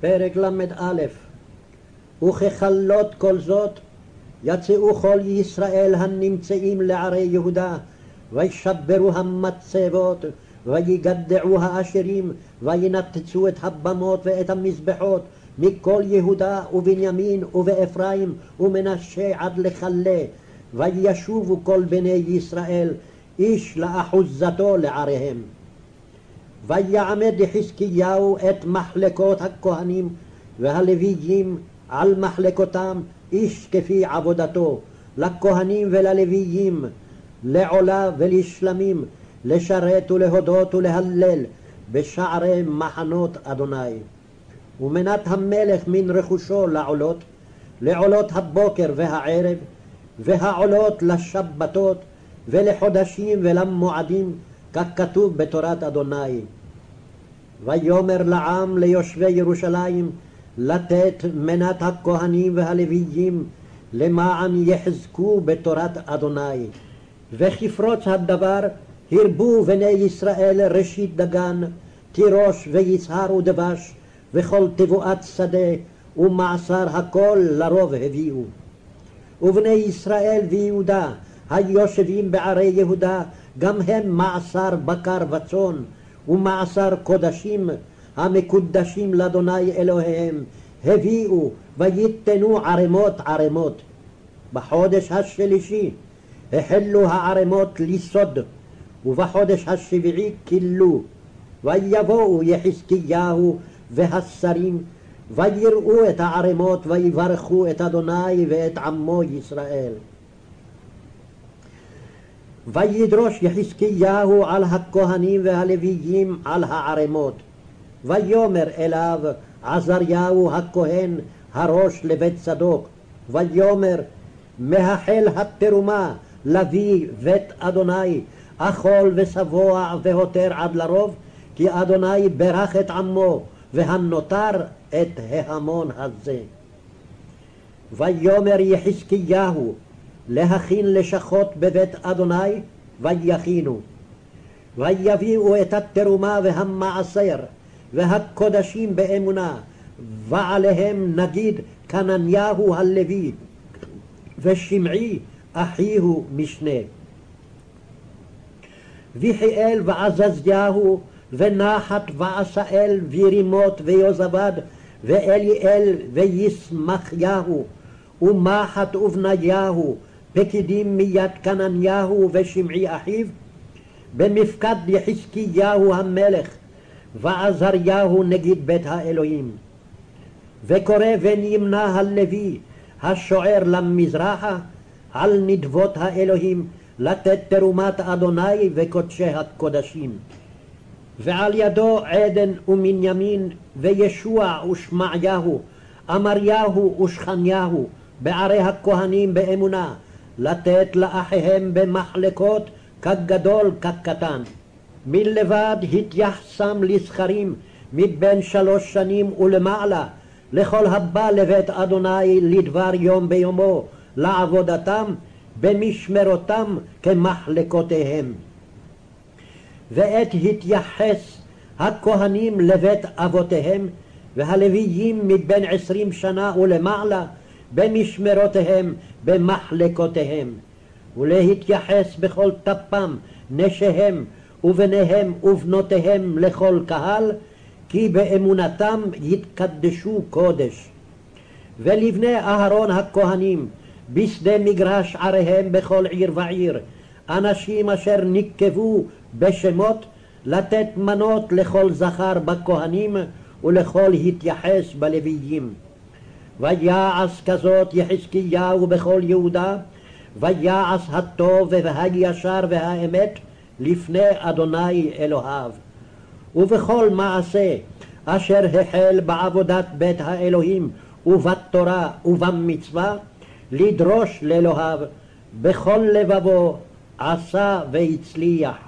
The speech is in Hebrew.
פרק ל"א וככלות כל זאת יצאו כל ישראל הנמצאים לערי יהודה וישברו המצבות ויגדעו האשרים וינתצו את הבמות ואת המזבחות מכל יהודה ובנימין ובאפרים ומנשה עד לכלה וישובו כל בני ישראל איש לאחוזתו לעריהם. ויעמד חזקיהו את מחלקות הכהנים והלוויים על מחלקותם איש כפי עבודתו, לכהנים וללוויים, לעולה ולשלמים, לשרת ולהודות ולהלל בשערי מחנות אדוני. ומנת המלך מן רכושו לעולות, לעולות הבוקר והערב, והעולות לשבתות ולחודשים ולמועדים, ככתוב בתורת אדוני. ויאמר לעם ליושבי ירושלים לתת מנת הכהנים והלוויים למען יחזקו בתורת אדוני. וכפרוץ הדבר הרבו בני ישראל ראשית דגן, תירוש ויצהר ודבש, וכל תבואת שדה, ומעשר הכל לרוב הביאו. ובני ישראל ויהודה היושבים בערי יהודה, גם הם מעשר בקר וצאן, ומעשר קודשים המקודשים לאדוני אלוהיהם, הביאו ויתנו ערמות ערמות. בחודש השלישי החלו הערמות לסוד, ובחודש השביעי כילו. ויבואו יחזקיהו והשרים, ויראו את הערמות ויברכו את אדוני ואת עמו ישראל. וידרוש יחזקיהו על הכהנים והלוויים על הערמות. ויאמר אליו עזריהו הכהן הראש לבית צדוק, ויאמר מהחל התרומה לביא בית אדוני אכול ושבוע והותר עד לרוב כי אדוני ברך את עמו והנותר את ההמון הזה. ויאמר יחזקיהו להכין לשכות בבית אדוני, ויכינו. ויביאו את התרומה והמעשר, והקודשים באמונה, ועליהם נגיד כנניהו הלוי, ושמעי אחיהו משנה. ויחיאל ועזזיהו, ונחת ועשאל, וירימות ויוזבד, ואליאל וישמחיהו, ומחת ובניהו, פקידים מיד כנניהו ושמעי אחיו, במפקד יחזקיהו המלך, ועזריהו נגיד בית האלוהים. וקורא ונמנה הלוי, השוער למזרחה, על נדבות האלוהים, לתת תרומת אדוני וקודשי הקודשים. ועל ידו עדן ומנימין וישוע ושמעיהו, אמריהו ושכניהו, בערי הכהנים באמונה, לתת לאחיהם במחלקות כגדול כקטן. מלבד התייחסם לזכרים מבין שלוש שנים ולמעלה, לכל הבא לבית אדוני לדבר יום ביומו, לעבודתם, במשמרותם כמחלקותיהם. ועת התייחס הכהנים לבית אבותיהם, והלוויים מבין עשרים שנה ולמעלה, במשמרותיהם, במחלקותיהם, ולהתייחס בכל טפם, נשיהם, ובניהם ובנותיהם לכל קהל, כי באמונתם יתקדשו קודש. ולבני אהרון הכהנים, בשדה מגרש עריהם בכל עיר ועיר, אנשים אשר נקבו בשמות, לתת מנות לכל זכר בכהנים ולכל התייחס בלוויים. ויעש כזאת יחזקיהו בכל יהודה, ויעש הטוב והישר והאמת לפני אדוני אלוהיו. ובכל מעשה אשר החל בעבודת בית האלוהים ובתורה ובמצווה, לדרוש לאלוהיו בכל לבבו עשה והצליח.